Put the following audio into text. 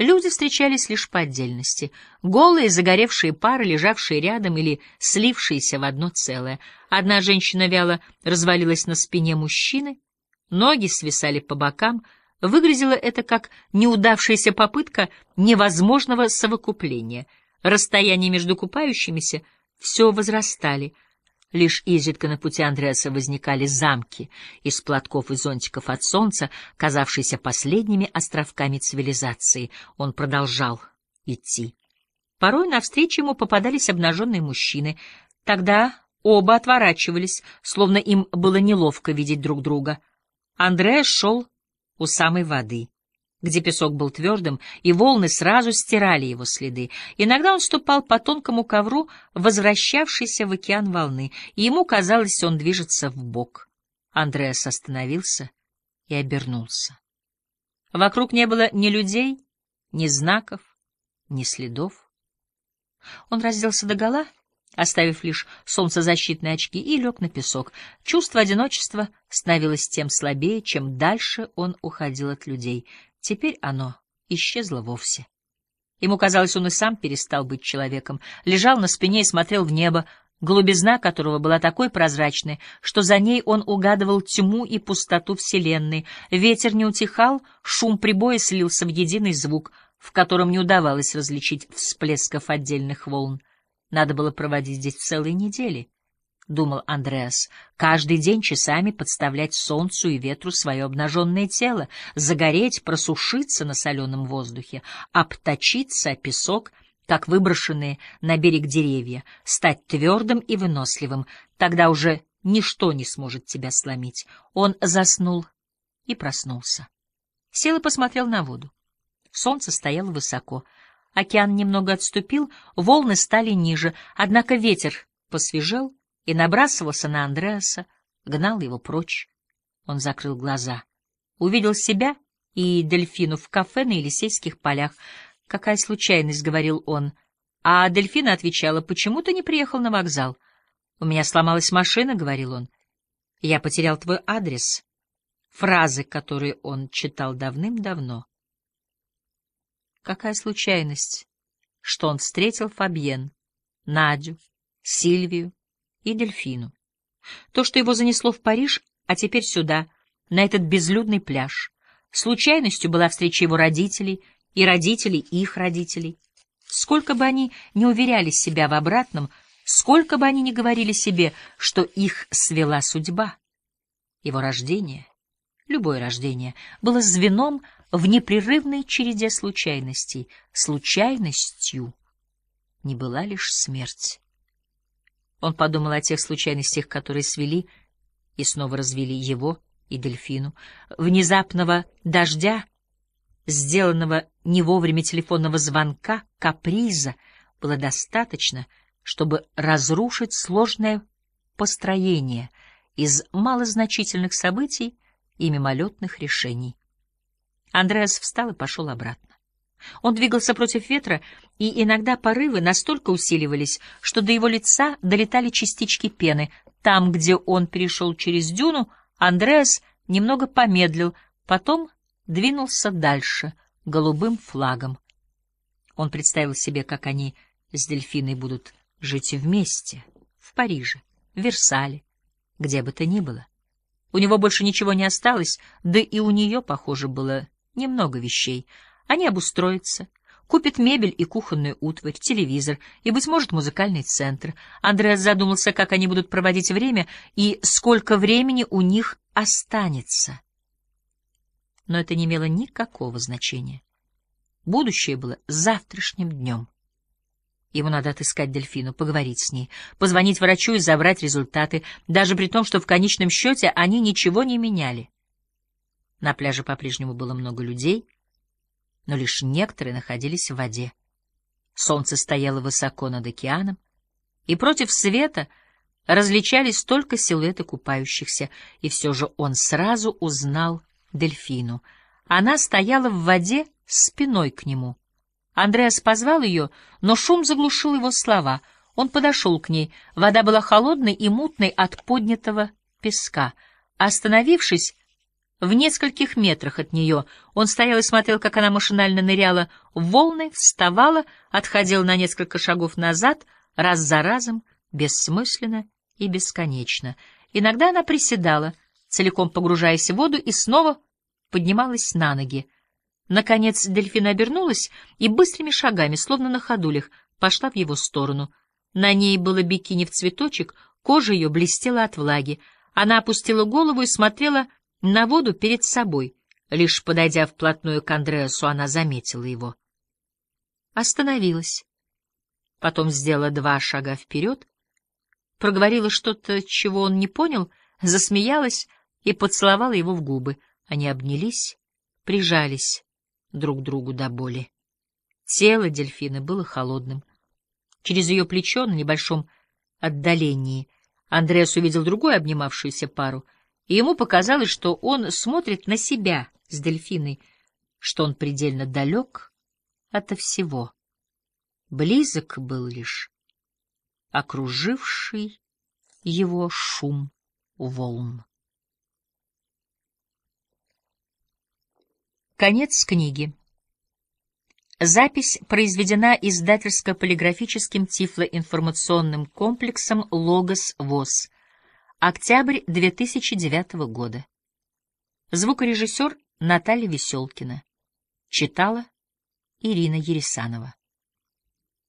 Люди встречались лишь по отдельности. Голые, загоревшие пары, лежавшие рядом или слившиеся в одно целое. Одна женщина вяло развалилась на спине мужчины, ноги свисали по бокам. Выглядело это как неудавшаяся попытка невозможного совокупления. Расстояние между купающимися все возрастали — Лишь изредка на пути Андреаса возникали замки из платков и зонтиков от солнца, казавшиеся последними островками цивилизации. Он продолжал идти. Порой навстречу ему попадались обнаженные мужчины. Тогда оба отворачивались, словно им было неловко видеть друг друга. Андреас шел у самой воды где песок был твердым, и волны сразу стирали его следы. Иногда он ступал по тонкому ковру, возвращавшийся в океан волны, и ему казалось, он движется в бок. Андреас остановился и обернулся. Вокруг не было ни людей, ни знаков, ни следов. Он разделся догола, оставив лишь солнцезащитные очки, и лег на песок. Чувство одиночества становилось тем слабее, чем дальше он уходил от людей — Теперь оно исчезло вовсе. Ему казалось, он и сам перестал быть человеком, лежал на спине и смотрел в небо, голубизна которого была такой прозрачной, что за ней он угадывал тьму и пустоту Вселенной. Ветер не утихал, шум прибоя слился в единый звук, в котором не удавалось различить всплесков отдельных волн. Надо было проводить здесь целые недели думал Андреас, каждый день часами подставлять солнцу и ветру свое обнаженное тело, загореть, просушиться на соленом воздухе, обточиться о песок, как выброшенные на берег деревья, стать твердым и выносливым, тогда уже ничто не сможет тебя сломить. Он заснул и проснулся. Сел и посмотрел на воду. Солнце стояло высоко. Океан немного отступил, волны стали ниже, однако ветер посвежел, и набрасывался на Андреаса, гнал его прочь. Он закрыл глаза, увидел себя и дельфину в кафе на Елисейских полях. «Какая случайность», — говорил он. А дельфина отвечала, «Почему ты не приехал на вокзал?» «У меня сломалась машина», — говорил он. «Я потерял твой адрес». Фразы, которые он читал давным-давно. Какая случайность, что он встретил Фабьен, Надю, Сильвию, и дельфину. То, что его занесло в Париж, а теперь сюда, на этот безлюдный пляж. Случайностью была встреча его родителей и родителей их родителей. Сколько бы они ни уверяли себя в обратном, сколько бы они ни говорили себе, что их свела судьба. Его рождение, любое рождение, было звеном в непрерывной череде случайностей. Случайностью не была лишь смерть. Он подумал о тех случайностях, которые свели и снова развели его и дельфину. Внезапного дождя, сделанного не вовремя телефонного звонка, каприза, было достаточно, чтобы разрушить сложное построение из малозначительных событий и мимолетных решений. Андреас встал и пошел обратно. Он двигался против ветра, и иногда порывы настолько усиливались, что до его лица долетали частички пены. Там, где он перешел через дюну, Андреас немного помедлил, потом двинулся дальше, голубым флагом. Он представил себе, как они с дельфиной будут жить вместе, в Париже, в Версале, где бы то ни было. У него больше ничего не осталось, да и у нее, похоже, было немного вещей — они обустроятся, купят мебель и кухонную утварь, телевизор и, быть может, музыкальный центр. Андреас задумался, как они будут проводить время и сколько времени у них останется. Но это не имело никакого значения. Будущее было завтрашним днем. Ему надо отыскать дельфину, поговорить с ней, позвонить врачу и забрать результаты, даже при том, что в конечном счете они ничего не меняли. На пляже по-прежнему было много людей — но лишь некоторые находились в воде. Солнце стояло высоко над океаном, и против света различались только силуэты купающихся, и все же он сразу узнал дельфину. Она стояла в воде спиной к нему. Андреас позвал ее, но шум заглушил его слова. Он подошел к ней. Вода была холодной и мутной от поднятого песка. Остановившись, В нескольких метрах от нее он стоял и смотрел, как она машинально ныряла в волны, вставала, отходила на несколько шагов назад, раз за разом, бессмысленно и бесконечно. Иногда она приседала, целиком погружаясь в воду, и снова поднималась на ноги. Наконец дельфина обернулась и быстрыми шагами, словно на ходулях, пошла в его сторону. На ней было бикини в цветочек, кожа ее блестела от влаги. Она опустила голову и смотрела на воду перед собой. Лишь подойдя вплотную к Андреасу, она заметила его. Остановилась. Потом сделала два шага вперед, проговорила что-то, чего он не понял, засмеялась и поцеловала его в губы. Они обнялись, прижались друг другу до боли. Тело дельфина было холодным. Через ее плечо на небольшом отдалении Андреас увидел другую обнимавшуюся пару, и ему показалось, что он смотрит на себя с дельфиной, что он предельно далек ото всего. Близок был лишь окруживший его шум волн. Конец книги. Запись произведена издательско-полиграфическим тифлоинформационным комплексом «Логос ВОЗ». Октябрь 2009 года. Звукорежиссер Наталья Веселкина. Читала Ирина Ересанова.